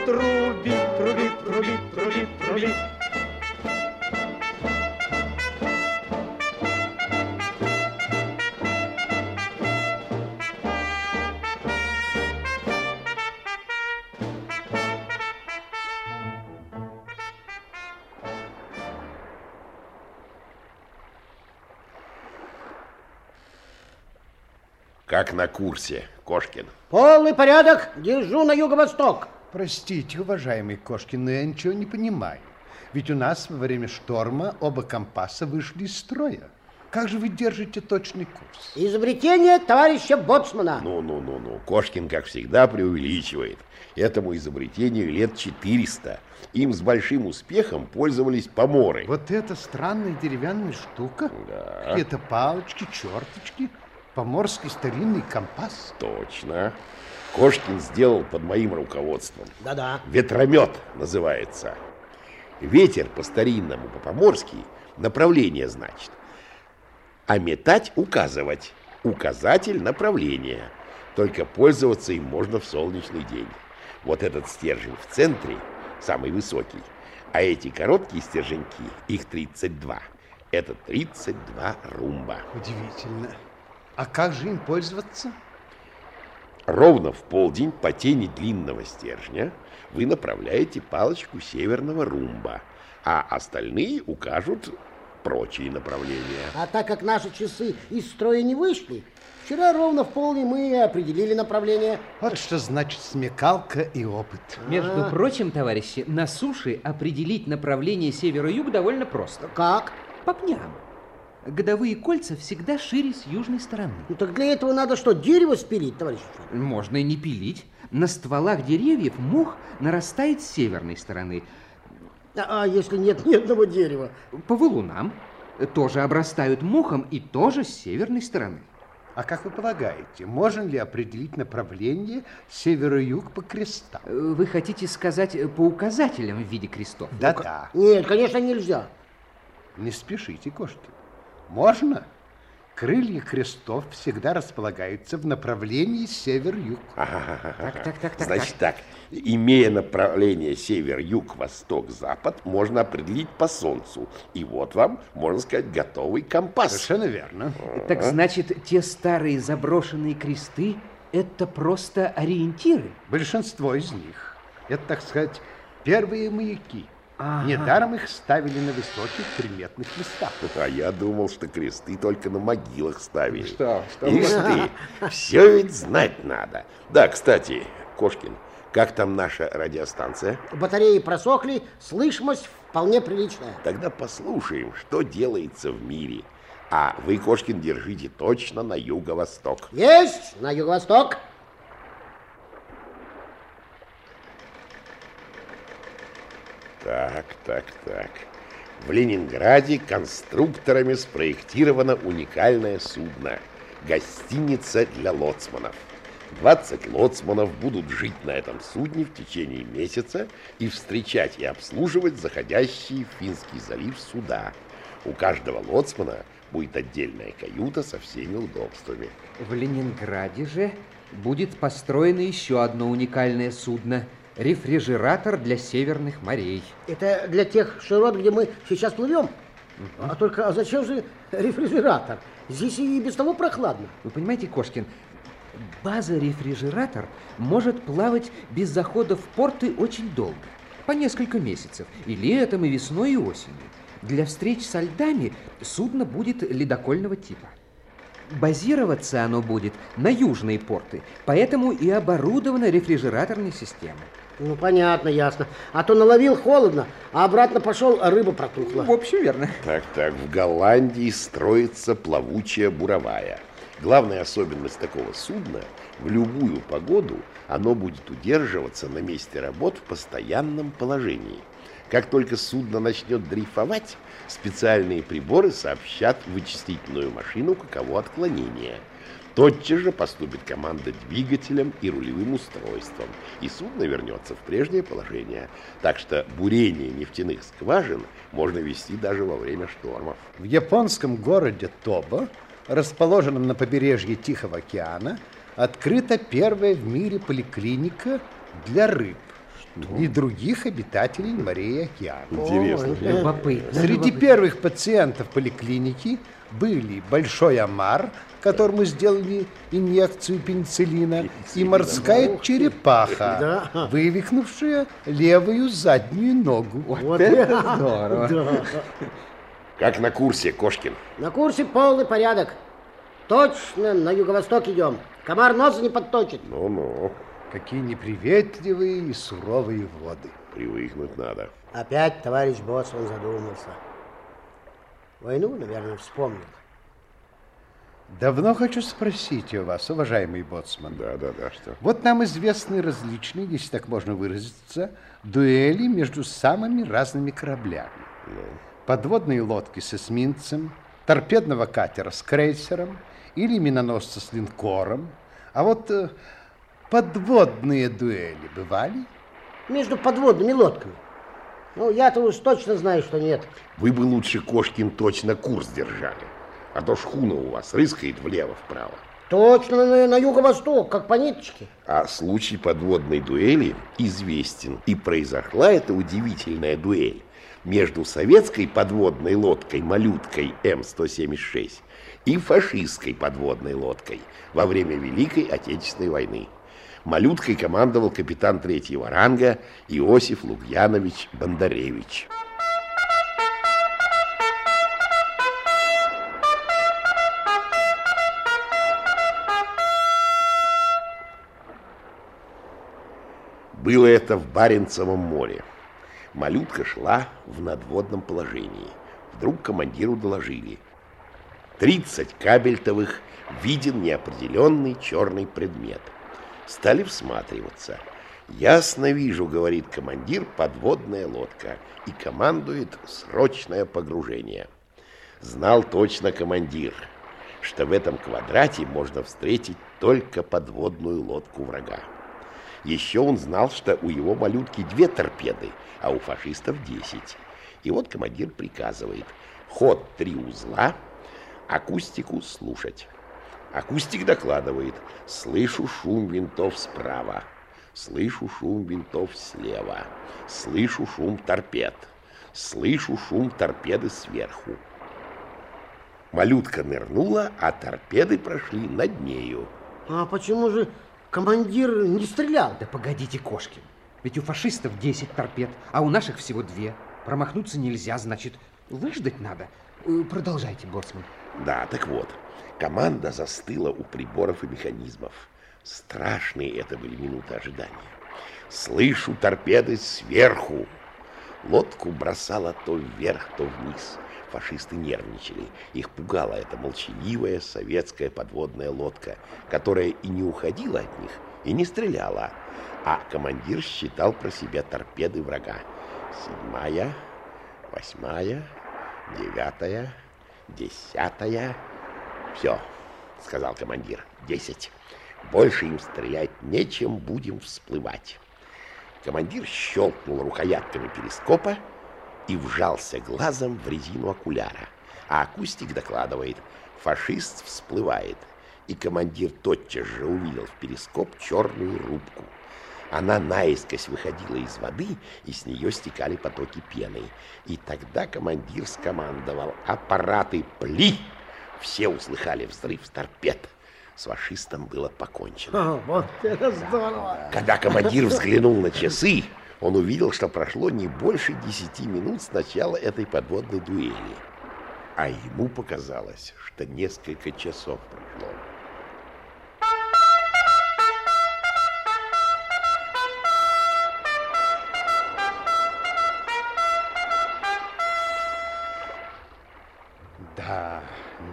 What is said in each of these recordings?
трубит, трубит, трубит, трубит, трубит. Как на курсе, Кошкин. Полный порядок, держу на юго-восток. Простите, уважаемый Кошкин, но я ничего не понимаю. Ведь у нас во время шторма оба компаса вышли из строя. Как же вы держите точный курс? Изобретение товарища Боцмана. Ну-ну-ну-ну, Кошкин, как всегда, преувеличивает. Этому изобретению лет 400. Им с большим успехом пользовались поморы. Вот это странная деревянная штука. Да. Какие-то палочки, черточки. Поморский старинный компас. Точно. Кошкин сделал под моим руководством. Да-да. Ветромет называется. Ветер по-старинному, по-поморски, направление значит. А метать указывать. Указатель направления. Только пользоваться им можно в солнечный день. Вот этот стержень в центре, самый высокий, а эти короткие стерженьки, их 32, это 32 румба. Удивительно. А как же им пользоваться? Ровно в полдень по тени длинного стержня вы направляете палочку северного румба, а остальные укажут прочие направления. А так как наши часы из строя не вышли, вчера ровно в полдень мы определили направление. Вот что значит смекалка и опыт. Между прочим, товарищи, на суше определить направление северо-юг довольно просто. Как? По пням. Годовые кольца всегда шире с южной стороны. Ну так для этого надо что, дерево спилить, товарищ ученый? Можно и не пилить. На стволах деревьев мох нарастает с северной стороны. А, а если нет ни одного дерева? По валунам тоже обрастают мохом и тоже с северной стороны. А как вы полагаете, можно ли определить направление северо-юг по крестам? Вы хотите сказать э, по указателям в виде крестов? Да-да. Нет, конечно, нельзя. Не спешите, кошки. Можно. Крылья крестов всегда располагаются в направлении север-юг. Так, так, так, так. Значит так, имея направление север, юг, восток, запад, можно определить по солнцу. И вот вам, можно сказать, готовый компас. Совершенно верно. так. Так значит, те старые заброшенные кресты – это просто ориентиры? Большинство из них. Это, так сказать, первые маяки. Ага. Недаром их ставили на высоких приметных местах. А я думал, что кресты только на могилах ставили. Что, что Ишь ты, все ведь знать надо. Да, кстати, Кошкин, как там наша радиостанция? Батареи просохли, слышимость вполне приличная. Тогда послушаем, что делается в мире. А вы, Кошкин, держите точно на юго-восток. Есть на юго-восток. Так, так, так. В Ленинграде конструкторами спроектировано уникальное судно. Гостиница для лоцманов. 20 лоцманов будут жить на этом судне в течение месяца и встречать и обслуживать заходящие в Финский залив суда. У каждого лоцмана будет отдельная каюта со всеми удобствами. В Ленинграде же будет построено еще одно уникальное судно – рефрижератор для северных морей. Это для тех широт, где мы сейчас плывем. А только, а зачем же рефрижератор? Здесь и без того прохладно. Вы понимаете, Кошкин, база-рефрижератор может плавать без захода в порты очень долго, по несколько месяцев, и летом, и весной, и осенью. Для встреч со льдами судно будет ледокольного типа. Базироваться оно будет на южные порты, поэтому и оборудовано рефрижераторной системой. Ну, понятно, ясно. А то наловил холодно, а обратно пошел, а рыба протухла. В общем, верно. Так, так, в Голландии строится плавучая буровая. Главная особенность такого судна – в любую погоду оно будет удерживаться на месте работ в постоянном положении. Как только судно начнет дрейфовать, специальные приборы сообщат вычислительную машину, каково отклонение. Тотчас же поступит команда двигателем и рулевым устройством, и судно вернется в прежнее положение. Так что бурение нефтяных скважин можно вести даже во время штормов. В японском городе Тобо, расположенном на побережье Тихого океана, открыта первая в мире поликлиника для рыб и других обитателей морей и океана. Интересно. Любопытно. Среди любопытно. первых пациентов поликлиники были большой омар, которому сделали инъекцию пенициллина, и морская черепаха, Да. вывихнувшая левую заднюю ногу. Вот это здорово. Да. Как на курсе, Кошкин. На курсе полный порядок. Точно на юго-восток идем. Комар носа не подточит. Ну-ну, Какие неприветливые и суровые воды. привыкнуть надо. Опять товарищ Боцман задумался. Войну, наверное, вспомнил. Давно хочу спросить у вас, уважаемый боцман. Да-да-да, что? Вот нам известны различные, если так можно выразиться, дуэли между самыми разными кораблями. Подводные лодки с эсминцем, торпедного катера с крейсером или миноносца с линкором. А вот э, подводные дуэли бывали? Между подводными лодками. Ну, я-то уж точно знаю, что нет. Вы бы лучше, Кошкин, точно курс держали. А то шхуна у вас рыскает влево-вправо. Точно на, на юго-восток, как по ниточке. А случай подводной дуэли известен. И произошла эта удивительная дуэль между советской подводной лодкой «Малюткой М-176» и фашистской подводной лодкой во время Великой Отечественной войны. «Малюткой» командовал капитан третьего ранга Иосиф Лукьянович Бондаревич. Было это в Баренцевом море. Малютка шла в надводном положении. Вдруг командиру доложили. 30 кабельтовых виден неопределенный черный предмет. Стали всматриваться. «Ясно вижу, — говорит командир, — подводная лодка» и командует срочное погружение. Знал точно командир, что в этом квадрате можно встретить только подводную лодку врага. Еще он знал, что у его малютки две торпеды, а у фашистов десять. И вот командир приказывает ход три узла, акустику слушать. Акустик докладывает, слышу шум винтов справа, слышу шум винтов слева, слышу шум торпед, слышу шум торпеды сверху. Малютка нырнула, а торпеды прошли над нею. А почему же командир не стрелял? Да погодите, Кошкин. Ведь у фашистов 10 торпед, а у наших всего две. Промахнуться нельзя, значит, выждать надо. Э, Продолжайте, боцман. Да, так вот, команда застыла у приборов и механизмов. Страшные это были минуты ожидания. Слышу торпеды сверху. Лодку бросала то вверх, то вниз. Фашисты нервничали. Их пугала эта молчаливая советская подводная лодка, которая и не уходила от них, и не стреляла. А командир считал про себя торпеды врага. Седьмая, восьмая, девятая, десятая. Все, сказал командир, десять. Больше им стрелять нечем, будем всплывать. Командир щелкнул рукоятками перископа и вжался глазом в резину окуляра. А акустик докладывает, фашист всплывает. И командир тотчас же увидел в перископ черную рубку. Она наискось выходила из воды, и с нее стекали потоки пены. И тогда командир скомандовал «Аппараты пли!» Все услыхали взрыв торпед. С фашистом было покончено. А, вот это здорово. Когда командир взглянул на часы, он увидел, что прошло не больше десяти минут с начала этой подводной дуэли. А ему показалось, что несколько часов прошло.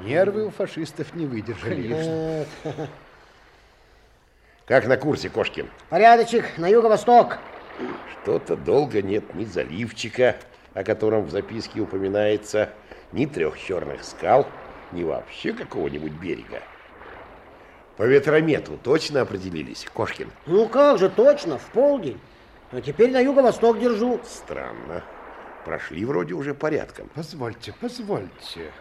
Нервы у фашистов не выдержали. Как на курсе, Кошкин? Порядочек, на юго-восток. Что-то долго нет ни заливчика, о котором в записке упоминается, ни трех черных скал, ни вообще какого-нибудь берега. По ветрометру точно определились, Кошкин? Ну как же, точно, в полдень. А теперь на юго-восток держу. Странно. Прошли вроде уже порядком. Позвольте, позвольте.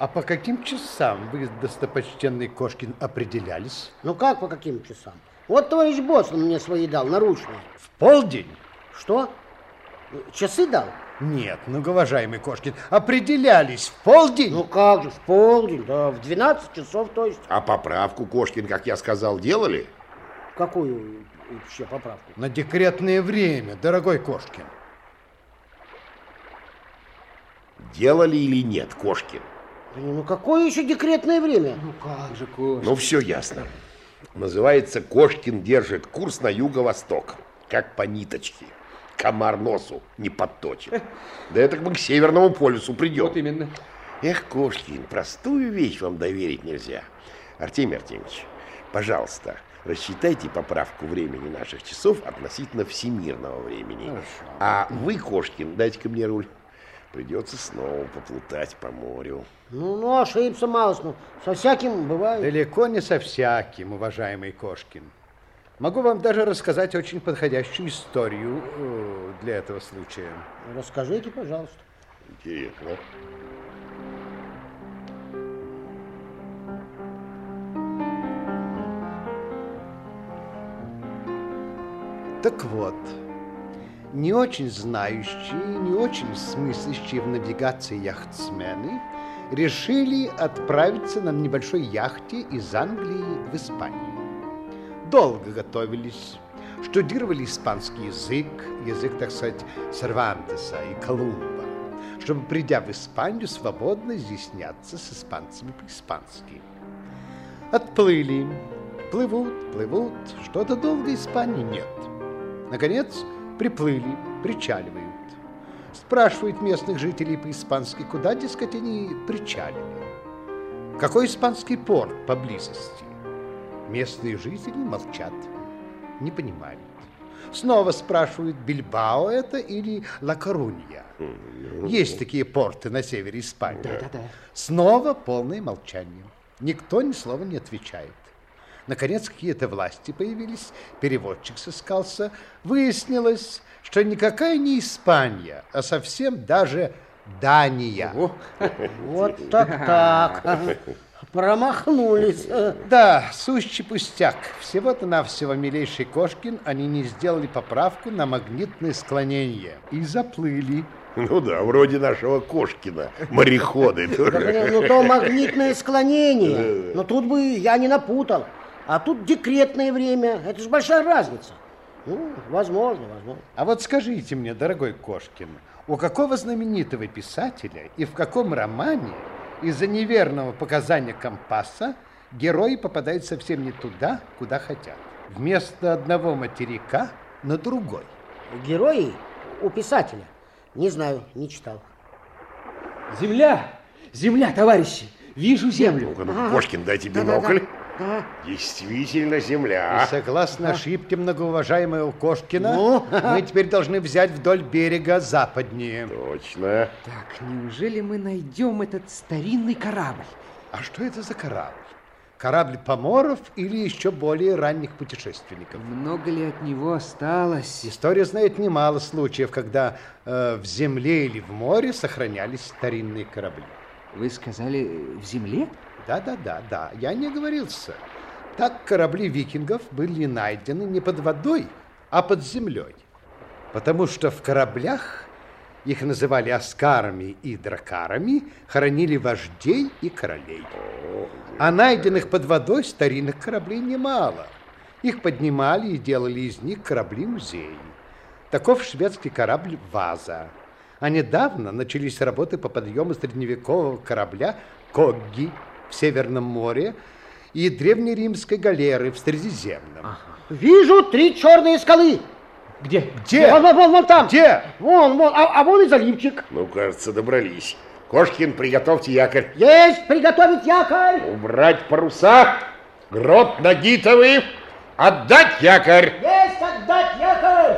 А по каким часам вы, достопочтенный Кошкин, определялись? Ну как по каким часам? Вот товарищ Боцман мне свои дал, наручные. В полдень? Что? Часы дал? Нет, ну, уважаемый Кошкин, определялись в полдень? Ну как же, в полдень, да, в 12 часов, то есть. А поправку, Кошкин, как я сказал, делали? Какую вообще поправку? На декретное время, дорогой Кошкин. Делали или нет, Кошкин? Ну какое еще декретное время? Ну как же, Кошкин? Ну, все ясно. Называется «Кошкин держит курс на юго-восток», как по ниточке. Комар носу не подточит. Да это мы к Северному полюсу придем. Вот именно. Эх, Кошкин, простую вещь вам доверить нельзя. Артемий Артемьевич, пожалуйста, рассчитайте поправку времени наших часов относительно всемирного времени. Хорошо. А вы, Кошкин, дайте-ка мне руль. Придется снова поплутать по морю. Ну, ну, ошибся малость, ну, со всяким бывает. Далеко не со всяким, уважаемый Кошкин. Могу вам даже рассказать очень подходящую историю э, для этого случая. Расскажите, пожалуйста. Интересно. Так вот, не очень знающие, не очень смыслящие в навигации яхтсмены решили отправиться на небольшой яхте из Англии в Испанию. Долго готовились, штудировали испанский язык, язык, так сказать, Сервантеса и Колумба, чтобы, придя в Испанию, свободно изъясняться с испанцами по-испански. Отплыли, плывут, плывут, что-то долго Испании нет. Наконец, приплыли, причаливают. Спрашивают местных жителей по-испански, куда, дескать, они причалили. Какой испанский порт поблизости? Местные жители молчат, не понимают. Снова спрашивают, Бильбао это или Ла Корунья. Есть такие порты на севере Испании. Да-да-да. Снова полное молчание. Никто ни слова не отвечает. Наконец, какие-то власти появились, переводчик сыскался. Выяснилось, что никакая не Испания, а совсем даже Дания. Вот так так. Промахнулись. Да, сущий пустяк. Всего-то навсего, милейший Кошкин, они не сделали поправку на магнитное склонение и заплыли. Ну да, вроде нашего Кошкина, мореходы тоже. Ну, то магнитное склонение. Но тут бы я не напутал. А тут декретное время. Это же большая разница. Ну, возможно, возможно. А вот скажите мне, дорогой Кошкин, у какого знаменитого писателя и в каком романе из-за неверного показания компаса герои попадают совсем не туда, куда хотят? Вместо одного материка на другой. Герои у писателя. Не знаю, не читал. Земля! Земля, товарищи! Вижу землю. Ну-ка, ну, Ага. Кошкин, дайте бинокль. Да. Действительно И земля. согласно ошибке многоуважаемого Кошкина, Ну? мы теперь должны взять вдоль берега западнее. Точно. Так, неужели мы найдем этот старинный корабль? А что это за корабль? Корабль поморов или еще более ранних путешественников? Много ли от него осталось? История знает немало случаев, когда э, в земле или в море сохранялись старинные корабли. Вы сказали, в земле? Да-да-да, да, я не оговорился. Так корабли викингов были найдены не под водой, а под землей. Потому что в кораблях, их называли аскарами и дракарами, хоронили вождей и королей. А найденных под водой старинных кораблей немало. Их поднимали и делали из них корабли-музеи. Таков шведский корабль «Ваза». А недавно начались работы по подъему средневекового корабля «Когги» в Северном море и древнеримской галеры в Средиземном. Вижу три черные скалы. Где? Где? Вон, вон, вон, вон там. Где? Вон, вон, а, а вон и заливчик. Ну, кажется, добрались. Кошкин, приготовьте якорь. Есть приготовить якорь! Убрать паруса. Грот нагитовый. Отдать якорь. Есть отдать якорь!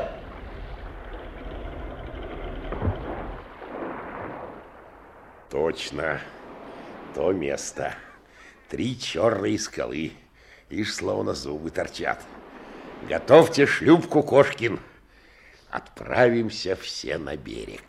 Точно. То место. Три черные скалы. Ишь, словно зубы торчат. Готовьте шлюпку, Кошкин. Отправимся все на берег.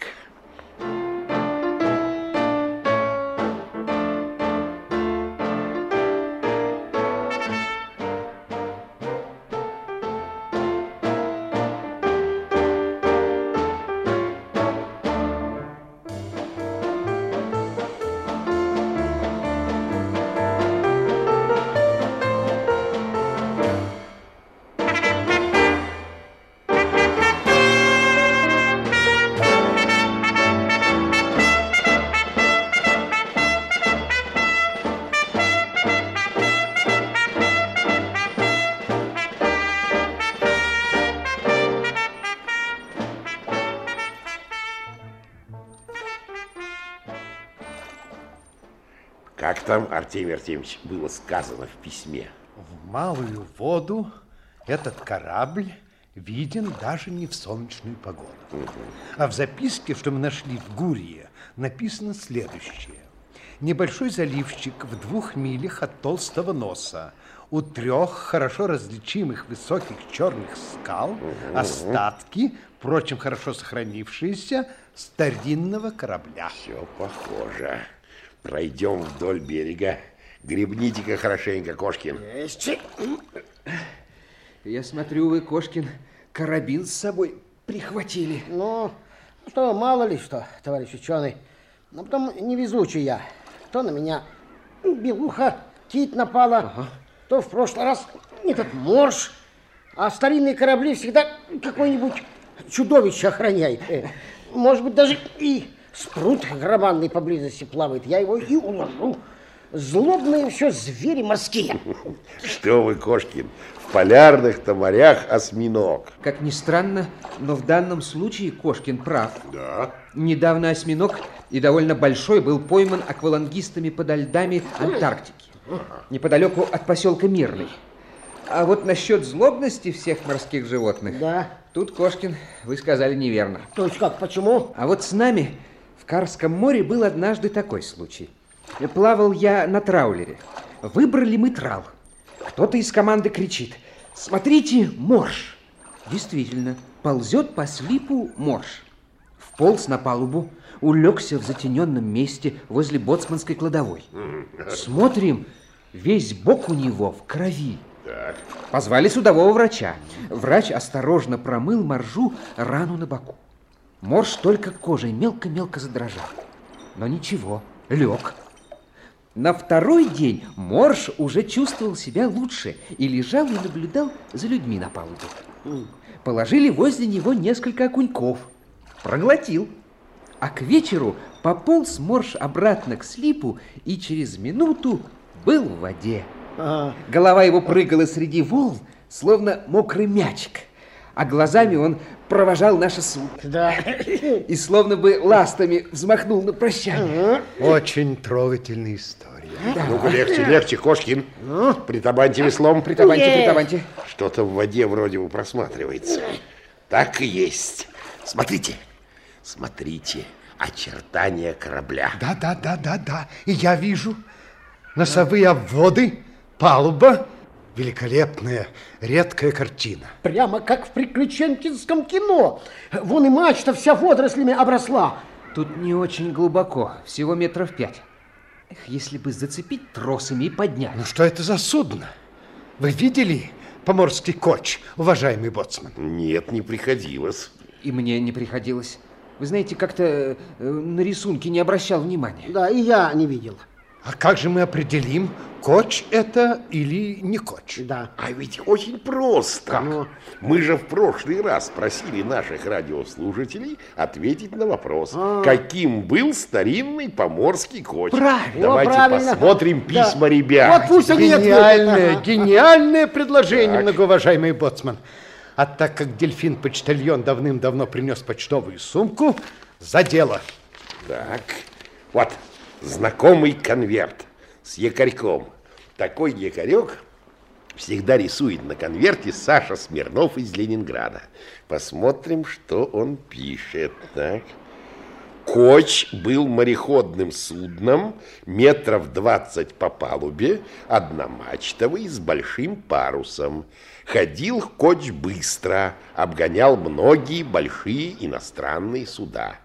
Там, Артемий Артемьевич, было сказано в письме? В малую воду этот корабль виден даже не в солнечную погоду. А в записке, что мы нашли в Гурье, написано следующее. Небольшой заливчик в двух милях от толстого носа. У трех хорошо различимых высоких черных скал остатки, впрочем, хорошо сохранившиеся, старинного корабля. Все похоже. Пройдем вдоль берега. Гребните-ка хорошенько, Кошкин. Есть. Я смотрю, вы, Кошкин, карабин с собой прихватили. Ну, что, мало ли что, товарищ ученый. Но потом невезучий я. То на меня белуха, кит напала, то в прошлый раз этот морж, а старинные корабли всегда какое-нибудь чудовище охраняет. Может быть, даже и спрут громадный поблизости плавает. Я его и уложу. Злобные все звери морские. Что вы, Кошкин, в полярных-то морях осьминог. Как ни странно, но в данном случае Кошкин прав. Да. Недавно осьминог и довольно большой был пойман аквалангистами подо льдами Антарктики, неподалеку от поселка Мирный. А вот насчет злобности всех морских животных, Да. тут, Кошкин, вы сказали неверно. То есть как, почему? А вот с нами в Карском море был однажды такой случай. Плавал я на траулере. Выбрали мы трал. Кто-то из команды кричит. Смотрите, морж. Действительно, ползет по слипу морж. Вполз на палубу, улегся в затененном месте возле боцманской кладовой. Смотрим, весь бок у него в крови. Так. Позвали судового врача. Врач осторожно промыл моржу рану на боку. Морж только кожей мелко-мелко задрожал. Но ничего, лег. На второй день Морж уже чувствовал себя лучше и лежал и наблюдал за людьми на палубе. Положили возле него несколько окуньков. Проглотил. А к вечеру пополз Морж обратно к слипу и через минуту был в воде. Голова его прыгала среди волн, словно мокрый мячик. А глазами он провожал наше судно. Да. И словно бы ластами взмахнул на прощание. Очень трогательная история. Ну-ка, легче, легче, Кошкин. Притабаньте веслом. Притаваньте, Есть. притаваньте. Что-то в воде вроде бы просматривается. Так и есть. Смотрите, смотрите, очертания корабля. Да, да, да, да, да. И я вижу носовые обводы, палуба. Великолепная, редкая картина. Прямо как в приключенческом кино. Вон и мачта вся водорослями обросла. Тут не очень глубоко, всего метров пять. Эх, если бы зацепить тросами и поднять. Ну что это за судно? Вы видели поморский коч, уважаемый боцман? Нет, не приходилось. И мне не приходилось. Вы знаете, как-то э, на рисунке не обращал внимания. Да, и я не видел. А как же мы определим, коч это или не коч? Да. А ведь очень просто. Мы же в прошлый раз просили наших радиослушателей ответить на вопрос, каким был старинный поморский коч. Правильно. Давайте правильно. посмотрим Да. письма ребят. Вот пусть они. Гениальное, гениальное предложение, многоуважаемый боцман. А так как дельфин-почтальон давным-давно принес почтовую сумку, за дело. Так, Вот, знакомый конверт с якорьком. Такой якорек всегда рисует на конверте Саша Смирнов из Ленинграда. Посмотрим, что он пишет. Так. Коч был мореходным судном, метров 20 по палубе, одномачтовый, с большим парусом. Ходил Коч быстро, обгонял многие большие иностранные суда.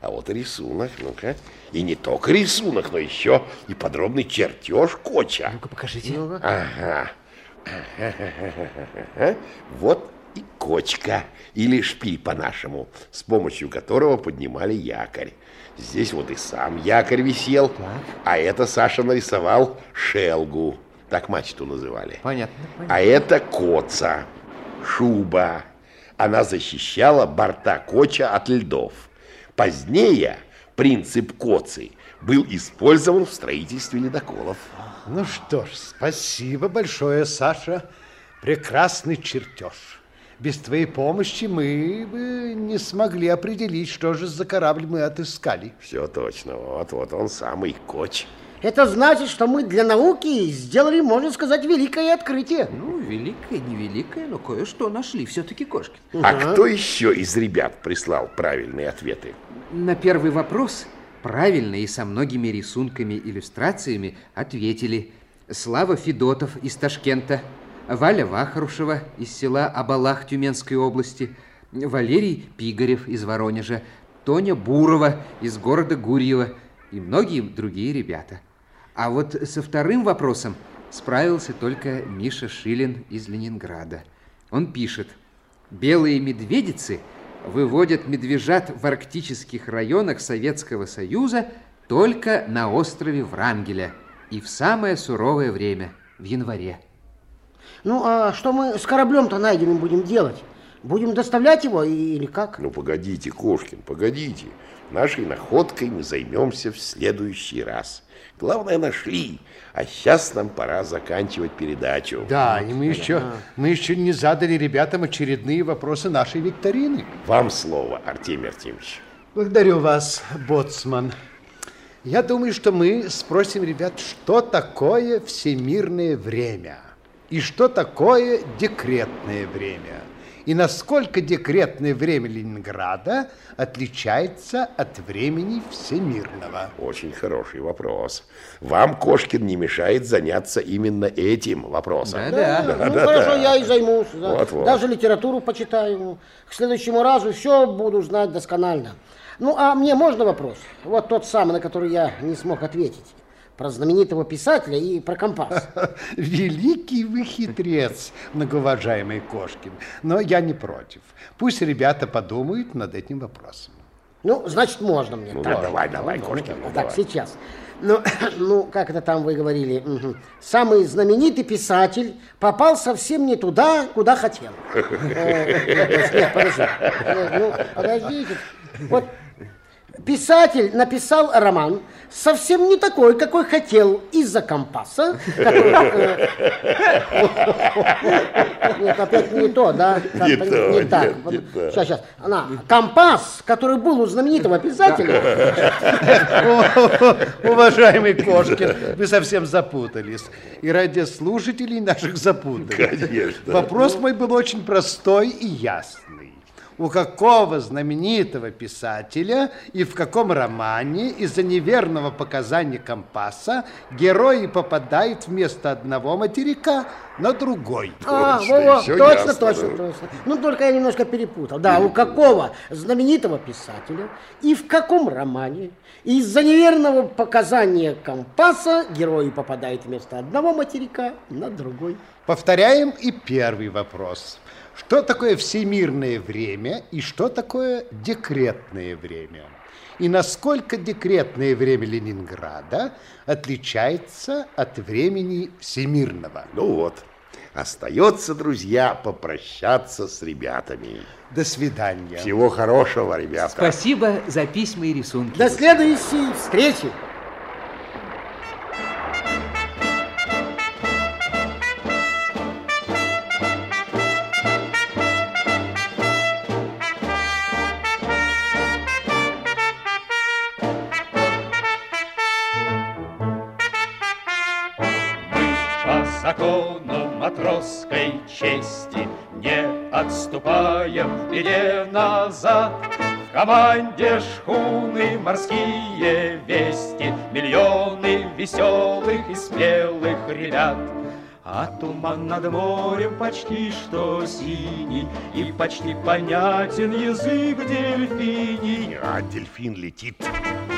А вот и рисунок, ну-ка. И не только рисунок, но еще и подробный чертеж Коча. Ну-ка, покажите. Ага. Вот и кочка, или шпиль по-нашему, с помощью которого поднимали якорь. Здесь вот и сам якорь висел, а это Саша нарисовал шелгу, так мачту называли. Понятно, понятно. А это коца, шуба. Она защищала борта коча от льдов. Позднее принцип коцы был использован в строительстве ледоколов. Ну что ж, спасибо большое, Саша. Прекрасный чертеж. Без твоей помощи мы бы не смогли определить, что же за корабль мы отыскали. Все точно, вот, вот он самый коч. Это значит, что мы для науки сделали, можно сказать, великое открытие. Ну, великое, невеликое, но кое-что нашли все-таки кошки. А кто еще из ребят прислал правильные ответы? На первый вопрос правильно и со многими рисунками, иллюстрациями ответили Слава Федотов из Ташкента, Валя Вахрушева из села Абалах Тюменской области, Валерий Пигарев из Воронежа, Тоня Бурова из города Гурьева и многие другие ребята. А вот со вторым вопросом справился только Миша Шилин из Ленинграда. Он пишет, белые медведицы выводят медвежат в арктических районах Советского Союза только на острове Врангеля и в самое суровое время, в январе. Ну, а что мы с кораблем-то найденным будем делать? Будем доставлять его или как? Ну, погодите, Кошкин, погодите. Нашей находкой мы займемся в следующий раз. Главное, нашли. А сейчас нам пора заканчивать передачу. Да, и мы еще, мы еще не задали ребятам очередные вопросы нашей викторины. Вам слово, Артемий Артемьевич. Благодарю вас, боцман. Я думаю, что мы спросим ребят, что такое всемирное время и что такое декретное время. И насколько декретное время Ленинграда отличается от времени всемирного. Очень хороший вопрос. Вам, Кошкин, не мешает заняться именно этим вопросом. Да-да. ну, хорошо, я и займусь. да. Вот-вот. Даже литературу почитаю. К следующему разу все буду знать досконально. Ну, а мне можно вопрос? Вот тот самый, на который я не смог ответить. Про знаменитого писателя и про компас. Великий вы хитрец, многоуважаемый Кошкин. Но я не против. Пусть ребята подумают над этим вопросом. Ну, значит, можно мне. Ну, Так. давай, давай, Кошкин, ну, Так, давай. сейчас. Ну, ну, как это там вы говорили? Мгм. Самый знаменитый писатель попал совсем не туда, куда хотел. Э, Нет, подожди. Э, Ну, подождите. Вот писатель написал роман совсем не такой, какой хотел из-за компаса. э, Нет, опять не то, да? Не Так. Сейчас, сейчас. Она, компас, который был у знаменитого писателя, Уважаемый Кошкин, вы совсем запутались. И радиослушателей наших запутали. Конечно. Вопрос мой был очень простой и ясный. У какого знаменитого писателя и в каком романе из-за неверного показания компаса герои попадают вместо одного материка на другой? А, Точно, во-во, всё точно, ясно, точно, да. точно. Ну, только я немножко перепутал. Да, у какого знаменитого писателя и в каком романе из-за неверного показания компаса герои попадают вместо одного материка на другой. Повторяем и первый вопрос. Что такое всемирное время и что такое декретное время? И насколько декретное время Ленинграда отличается от времени всемирного? Ну вот, остается, друзья, попрощаться с ребятами. До свидания. Всего хорошего, ребята. Спасибо за письма и рисунки. До следующей встречи. Закону матросской чести, Не отступаем в беде назад. В команде шхуны морские вести, Миллионы веселых и смелых ребят. А туман над морем почти что синий, И почти понятен язык дельфиний. А дельфин летит.